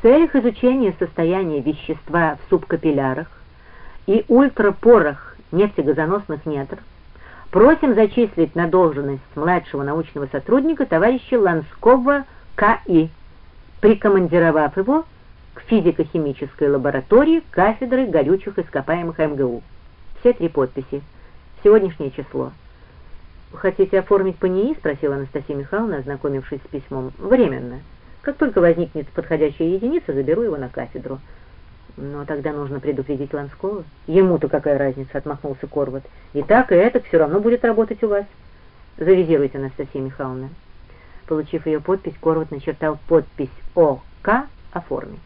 Целях изучения состояния вещества в субкапиллярах и ультрапорах нефтегазоносных недр просим зачислить на должность младшего научного сотрудника товарища Ланского К.И., прикомандировав его к физико-химической лаборатории кафедры горючих ископаемых МГУ. Все три подписи. Сегодняшнее число. «Хотите оформить по НИИ?» — спросила Анастасия Михайловна, ознакомившись с письмом. «Временно». Как только возникнет подходящая единица, заберу его на кафедру. Но тогда нужно предупредить Ланского. Ему-то какая разница, отмахнулся Корват. И так, и это все равно будет работать у вас. Завизируйте, Анастасия Михайловна. Получив ее подпись, Корват начертал подпись ОК «Оформить».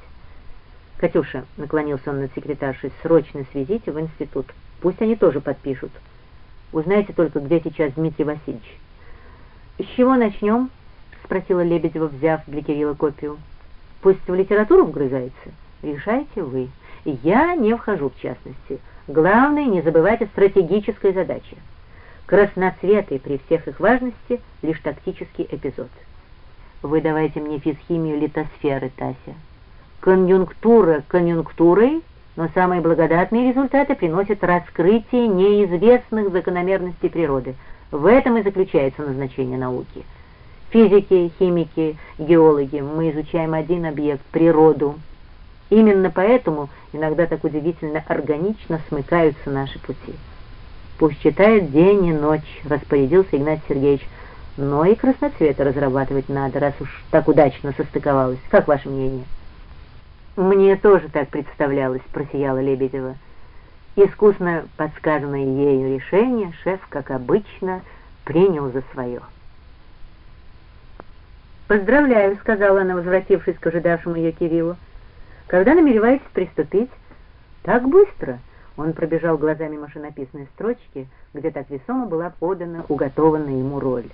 «Катюша», — наклонился он над секретаршей, — «срочно свезите в институт. Пусть они тоже подпишут. Узнайте только, где сейчас Дмитрий Васильевич». «С чего начнем?» — спросила Лебедева, взяв для Кирилла копию. «Пусть в литературу вгрызается. Решайте вы. Я не вхожу в частности. Главное, не забывайте стратегической задачи. Красноцветы при всех их важности — лишь тактический эпизод. Вы давайте мне физхимию литосферы, Тася. Конъюнктура конъюнктурой, но самые благодатные результаты приносят раскрытие неизвестных закономерностей природы. В этом и заключается назначение науки — Физики, химики, геологи, мы изучаем один объект — природу. Именно поэтому иногда так удивительно органично смыкаются наши пути. Пусть читает день и ночь, распорядился Игнатий Сергеевич, но и красноцветы разрабатывать надо, раз уж так удачно состыковалось. Как ваше мнение? Мне тоже так представлялось, просияла Лебедева. Искусно подсказанное ею решение шеф, как обычно, принял за свое. «Поздравляю», — сказала она, возвратившись к ожидавшему ее Кириллу. «Когда намереваетесь приступить?» «Так быстро!» Он пробежал глазами машинописные строчки, где так весомо была подана уготованная ему роль.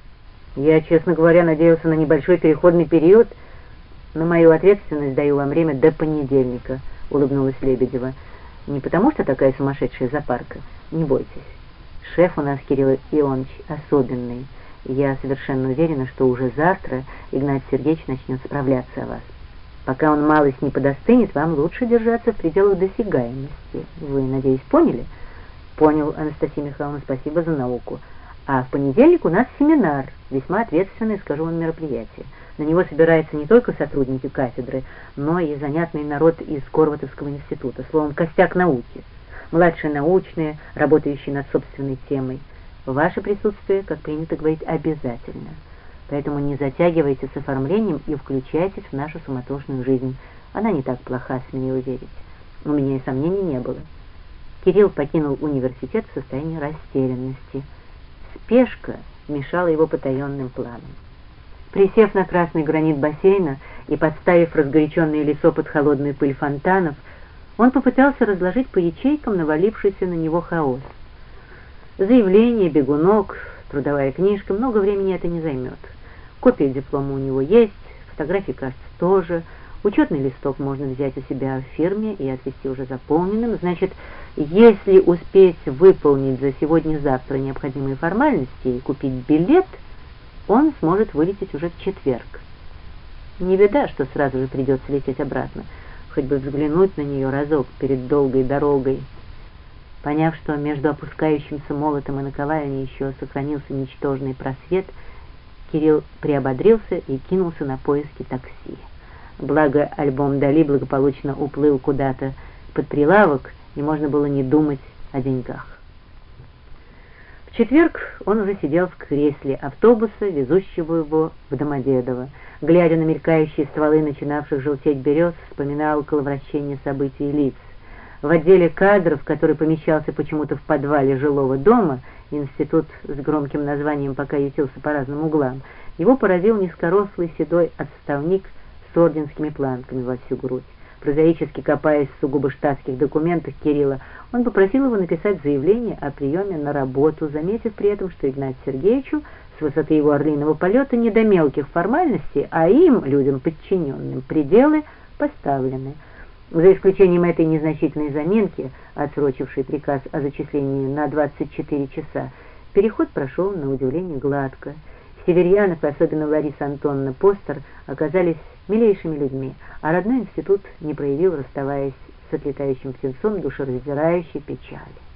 «Я, честно говоря, надеялся на небольшой переходный период. На мою ответственность даю вам время до понедельника», — улыбнулась Лебедева. «Не потому что такая сумасшедшая запарка. Не бойтесь. Шеф у нас, Кирилл Ионович, особенный». Я совершенно уверена, что уже завтра Игнат Сергеевич начнет справляться о вас. Пока он малость не подостынет, вам лучше держаться в пределах досягаемости. Вы, надеюсь, поняли? Понял, Анастасия Михайловна, спасибо за науку. А в понедельник у нас семинар, весьма ответственное, скажу вам, мероприятие. На него собираются не только сотрудники кафедры, но и занятный народ из Корватовского института, словом, костяк науки. Младшие научные, работающие над собственной темой. Ваше присутствие, как принято говорить, обязательно. Поэтому не затягивайте с оформлением и включайтесь в нашу суматошную жизнь. Она не так плоха, смею уверить. У меня и сомнений не было. Кирилл покинул университет в состоянии растерянности. Спешка мешала его потаенным планам. Присев на красный гранит бассейна и подставив разгоряченное лицо под холодную пыль фонтанов, он попытался разложить по ячейкам навалившийся на него хаос. Заявление, бегунок, трудовая книжка, много времени это не займет. Копия диплома у него есть, фотографии, кажется, тоже. Учетный листок можно взять у себя в фирме и отвезти уже заполненным. Значит, если успеть выполнить за сегодня-завтра необходимые формальности и купить билет, он сможет вылететь уже в четверг. Не беда, что сразу же придется лететь обратно, хоть бы взглянуть на нее разок перед долгой дорогой. Поняв, что между опускающимся молотом и наковальней еще сохранился ничтожный просвет, Кирилл приободрился и кинулся на поиски такси. Благо, альбом Дали благополучно уплыл куда-то под прилавок, и можно было не думать о деньгах. В четверг он уже сидел в кресле автобуса, везущего его в Домодедово. Глядя на мелькающие стволы начинавших желтеть берез, вспоминал коловращение событий и лиц. В отделе кадров, который помещался почему-то в подвале жилого дома, институт с громким названием пока ютился по разным углам, его поразил низкорослый седой отставник с орденскими планками во всю грудь. Прозаически копаясь в сугубо штатских документах Кирилла, он попросил его написать заявление о приеме на работу, заметив при этом, что Игнатию Сергеевичу с высоты его орлиного полета не до мелких формальностей, а им, людям подчиненным, пределы поставлены – за исключением этой незначительной заминки, отсрочившей приказ о зачислении на 24 часа, переход прошел на удивление гладко. Северьянов, особенно Лариса Антоновна Постер, оказались милейшими людьми, а родной институт не проявил, расставаясь с отлетающим птенцом душераздирающей печали.